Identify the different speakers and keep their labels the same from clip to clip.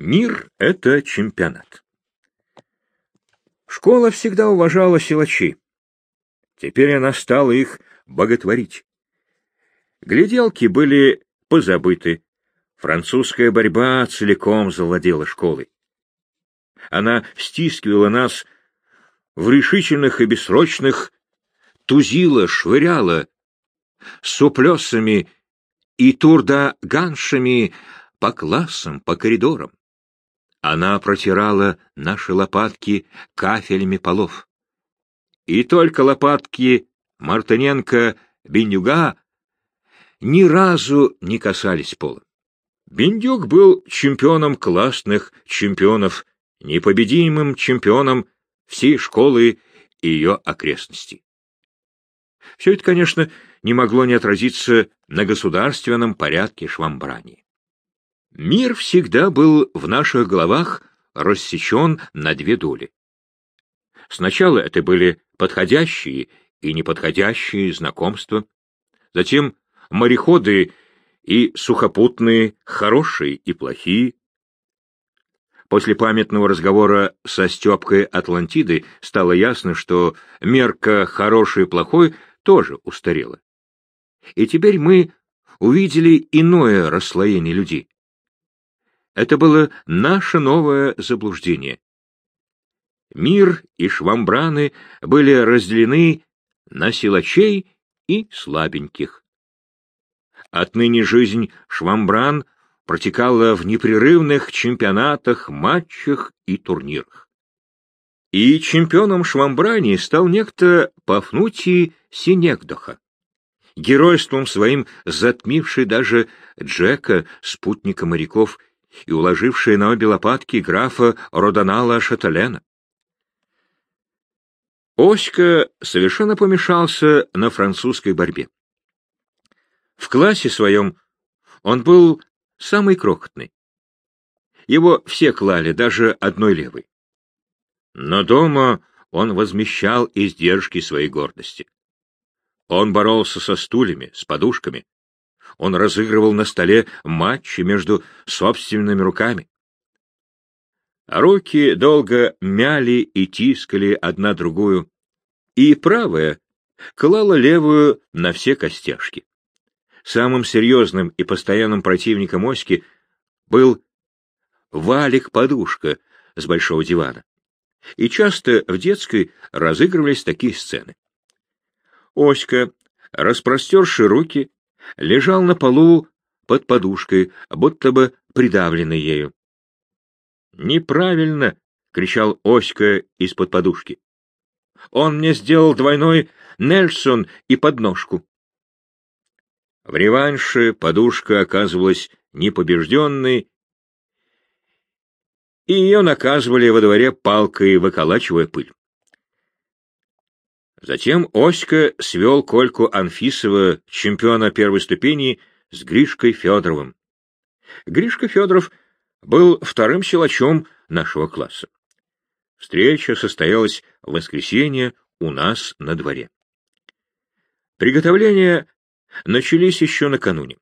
Speaker 1: Мир — это чемпионат. Школа всегда уважала силачей. Теперь она стала их боготворить. Гляделки были позабыты. Французская борьба целиком завладела школой. Она стискивала нас в решительных и бессрочных, тузила, швыряла, суплесами и турда-ганшами по классам, по коридорам. Она протирала наши лопатки кафелями полов. И только лопатки Мартыненко Бендюга ни разу не касались пола. Бендюк был чемпионом классных чемпионов, непобедимым чемпионом всей школы и ее окрестностей. Все это, конечно, не могло не отразиться на государственном порядке швамбрани. Мир всегда был в наших головах рассечен на две доли. Сначала это были подходящие и неподходящие знакомства, затем мореходы и сухопутные, хорошие и плохие. После памятного разговора со Степкой Атлантиды стало ясно, что мерка «хороший» и «плохой» тоже устарела. И теперь мы увидели иное расслоение людей. Это было наше новое заблуждение. Мир и швамбраны были разделены на силачей и слабеньких. Отныне жизнь швамбран протекала в непрерывных чемпионатах, матчах и турнирах. И чемпионом швамбрани стал некто Пафнутий Синекдоха, геройством своим затмивший даже Джека, спутника моряков, и уложивший на обе лопатки графа Родонала Шаталена. Оська совершенно помешался на французской борьбе. В классе своем он был самый крохотный. Его все клали, даже одной левой. Но дома он возмещал издержки своей гордости. Он боролся со стульями, с подушками. Он разыгрывал на столе матчи между собственными руками. Руки долго мяли и тискали одна другую, и правая клала левую на все костяшки. Самым серьезным и постоянным противником Оськи был валик-подушка с большого дивана. И часто в детской разыгрывались такие сцены. Оська, распростерши руки, лежал на полу под подушкой, будто бы придавленный ею. «Неправильно!» — кричал Оська из-под подушки. «Он мне сделал двойной Нельсон и подножку». В реванше подушка оказывалась непобежденной, и ее наказывали во дворе палкой, выколачивая пыль. Затем Оська свел Кольку Анфисова, чемпиона первой ступени, с Гришкой Федоровым. Гришка Федоров был вторым силачом нашего класса. Встреча состоялась в воскресенье у нас на дворе. Приготовления начались еще накануне.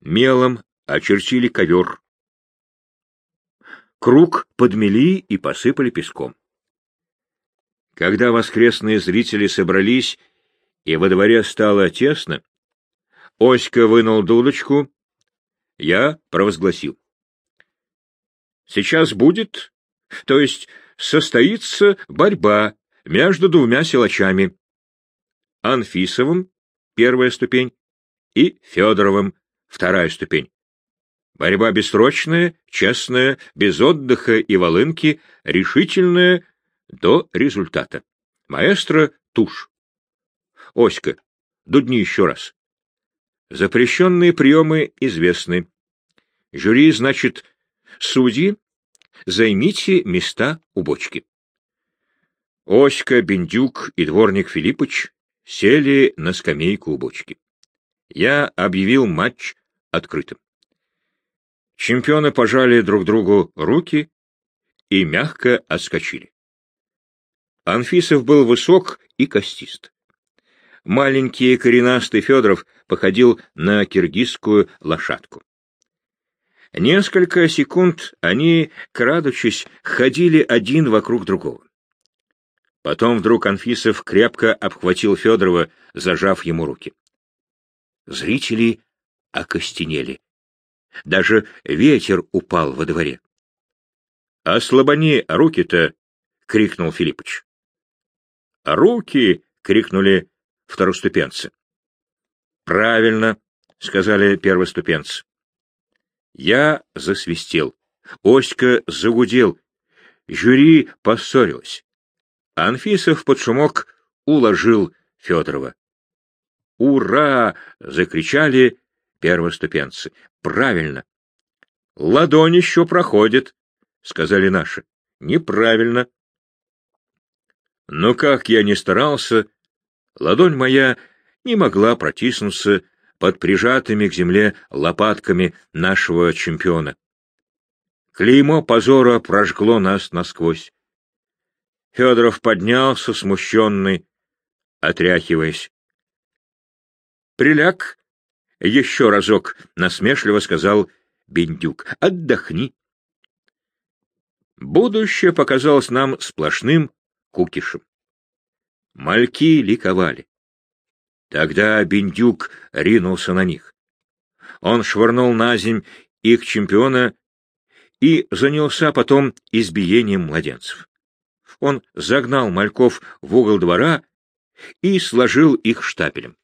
Speaker 1: Мелом очертили ковер. Круг подмели и посыпали песком. Когда воскресные зрители собрались, и во дворе стало тесно, Оська вынул дудочку, я провозгласил. Сейчас будет, то есть состоится борьба между двумя силачами. Анфисовым — первая ступень, и Федоровым — вторая ступень. Борьба бессрочная, честная, без отдыха и волынки, решительная, до результата. Маэстро — тушь. Оська, дудни еще раз. Запрещенные приемы известны. Жюри, значит, судьи, займите места у бочки. Оська, Бендюк и дворник Филиппыч сели на скамейку у бочки. Я объявил матч открытым. Чемпионы пожали друг другу руки и мягко отскочили. Анфисов был высок и костист. Маленький коренастый Федоров походил на киргизскую лошадку. Несколько секунд они, крадучись, ходили один вокруг другого. Потом вдруг Анфисов крепко обхватил Федорова, зажав ему руки. Зрители окостенели. Даже ветер упал во дворе. — Ослабони руки-то! — крикнул Филиппыч. «Руки!» — крикнули второступенцы. «Правильно!» — сказали первоступенцы. Я засвистел. Оська загудел. Жюри поссорилось. Анфисов под шумок уложил Федорова. «Ура!» — закричали первоступенцы. «Правильно!» «Ладонь еще проходит», — сказали наши. «Неправильно». Но как я ни старался, ладонь моя не могла протиснуться под прижатыми к земле лопатками нашего чемпиона. Клеймо позора прожгло нас насквозь. Федоров поднялся, смущенный, отряхиваясь. «Приляг!» — еще разок насмешливо сказал Бендюк. «Отдохни!» Будущее показалось нам сплошным кукишем. Мальки ликовали. Тогда Бендюк ринулся на них. Он швырнул на земь их чемпиона и занялся потом избиением младенцев. Он загнал мальков в угол двора и сложил их штапелем.